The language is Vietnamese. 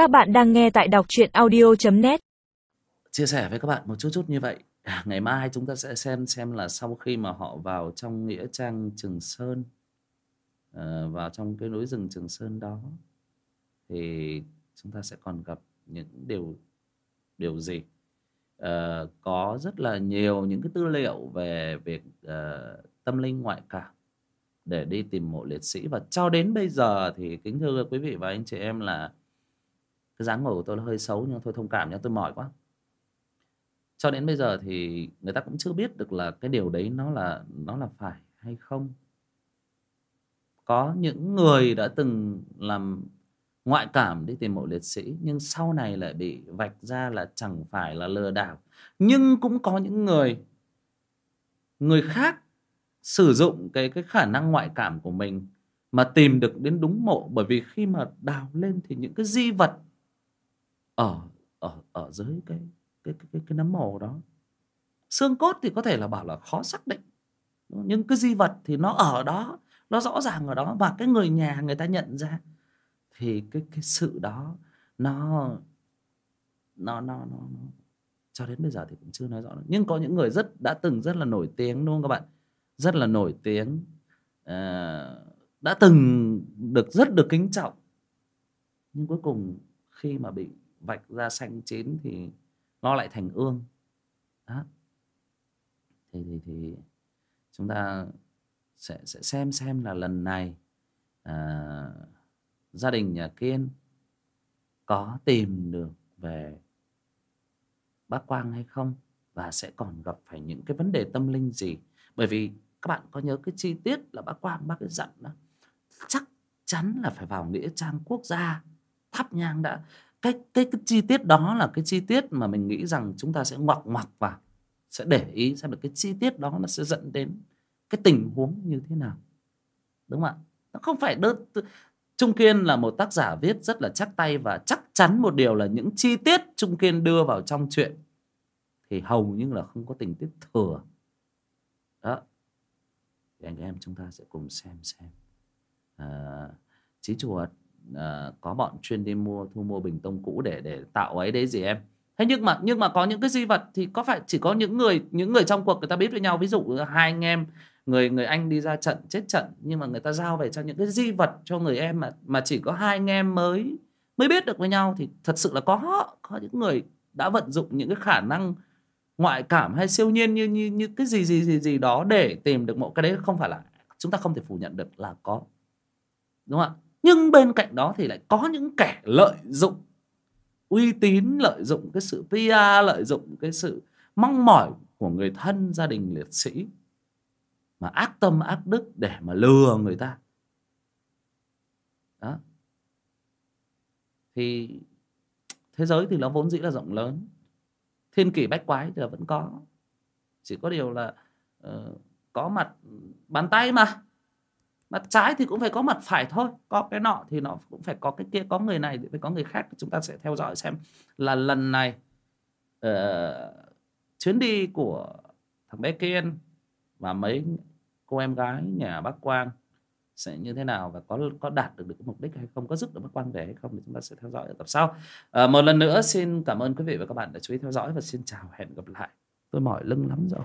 Các bạn đang nghe tại đọc truyện audio.net chia sẻ với các bạn một chút chút như vậy. À, ngày mai chúng ta sẽ xem xem là sau khi mà họ vào trong nghĩa trang Trường Sơn ờ, vào trong cái núi rừng Trường Sơn đó thì chúng ta sẽ còn gặp những điều điều gì? Ờ, có rất là nhiều những cái tư liệu về việc ờ, tâm linh ngoại cảm để đi tìm mộ liệt sĩ. Và cho đến bây giờ thì kính thưa quý vị và anh chị em là cái dáng ngồi của tôi nó hơi xấu nhưng thôi thông cảm nhé tôi mỏi quá. Cho đến bây giờ thì người ta cũng chưa biết được là cái điều đấy nó là nó là phải hay không. Có những người đã từng làm ngoại cảm đi tìm mộ liệt sĩ nhưng sau này lại bị vạch ra là chẳng phải là lừa đảo. Nhưng cũng có những người người khác sử dụng cái cái khả năng ngoại cảm của mình mà tìm được đến đúng mộ bởi vì khi mà đào lên thì những cái di vật ở ở ở dưới cái cái cái cái, cái nấm mồ đó. Xương cốt thì có thể là bảo là khó xác định nhưng cái di vật thì nó ở đó nó rõ ràng ở đó và cái người nhà người ta nhận ra thì cái cái sự đó nó nó nó nó, nó cho đến bây giờ thì cũng chưa nói rõ được. nhưng có những người rất đã từng rất là nổi tiếng đúng không các bạn? Rất là nổi tiếng. À, đã từng được rất được kính trọng. Nhưng cuối cùng khi mà bị vạch ra xanh chín thì nó lại thành ương. Đó. Thì thì thì chúng ta sẽ sẽ xem xem là lần này à, gia đình nhà kiên có tìm được về bác quang hay không và sẽ còn gặp phải những cái vấn đề tâm linh gì. Bởi vì các bạn có nhớ cái chi tiết là bác quang bác ấy dặn đó chắc chắn là phải vào nghĩa trang quốc gia. Thắp nhang đã cái cái cái chi tiết đó là cái chi tiết mà mình nghĩ rằng chúng ta sẽ ngoặc ngoặc vào sẽ để ý xem được cái chi tiết đó nó sẽ dẫn đến cái tình huống như thế nào. Đúng không ạ? Nó không phải đơn Trung Kiên là một tác giả viết rất là chắc tay và chắc chắn một điều là những chi tiết Trung Kiên đưa vào trong chuyện thì hầu như là không có tình tiết thừa. Đó. Thì anh em chúng ta sẽ cùng xem xem. À, chí chuột à, có bọn chuyên đi mua thu mua bình tông cũ để để tạo ấy đấy gì em? Thế nhưng mà nhưng mà có những cái di vật thì có phải chỉ có những người những người trong cuộc người ta biết với nhau? Ví dụ hai anh em người người anh đi ra trận chết trận nhưng mà người ta giao về cho những cái di vật cho người em mà mà chỉ có hai anh em mới mới biết được với nhau thì thật sự là có có những người đã vận dụng những cái khả năng ngoại cảm hay siêu nhiên như như như cái gì gì gì gì đó để tìm được một cái đấy. Không phải là chúng ta không thể phủ nhận được là có. Đúng không ạ? Nhưng bên cạnh đó thì lại có những kẻ lợi dụng uy tín lợi dụng cái sự PR lợi dụng cái sự mong mỏi của người thân gia đình liệt sĩ mà ác tâm ác đức để mà lừa người ta. Đó. Thì thế giới thì nó vốn dĩ là rộng lớn. Thiên kỷ bách quái thì là vẫn có. Chỉ có điều là uh, có mặt bàn tay mà mặt trái thì cũng phải có mặt phải thôi có cái nọ thì nó cũng phải có cái kia có người này thì phải có người khác. Chúng ta sẽ theo dõi xem là lần này uh, chuyến đi của thằng bé kiên và mấy cô em gái nhà bác quang sẽ như thế nào và có có đạt được được mục đích hay không có giúp được bác quang về hay không thì chúng ta sẽ theo dõi ở tập sau. À, một lần nữa xin cảm ơn quý vị và các bạn đã chú ý theo dõi và xin chào hẹn gặp lại. Tôi mỏi lưng lắm rồi.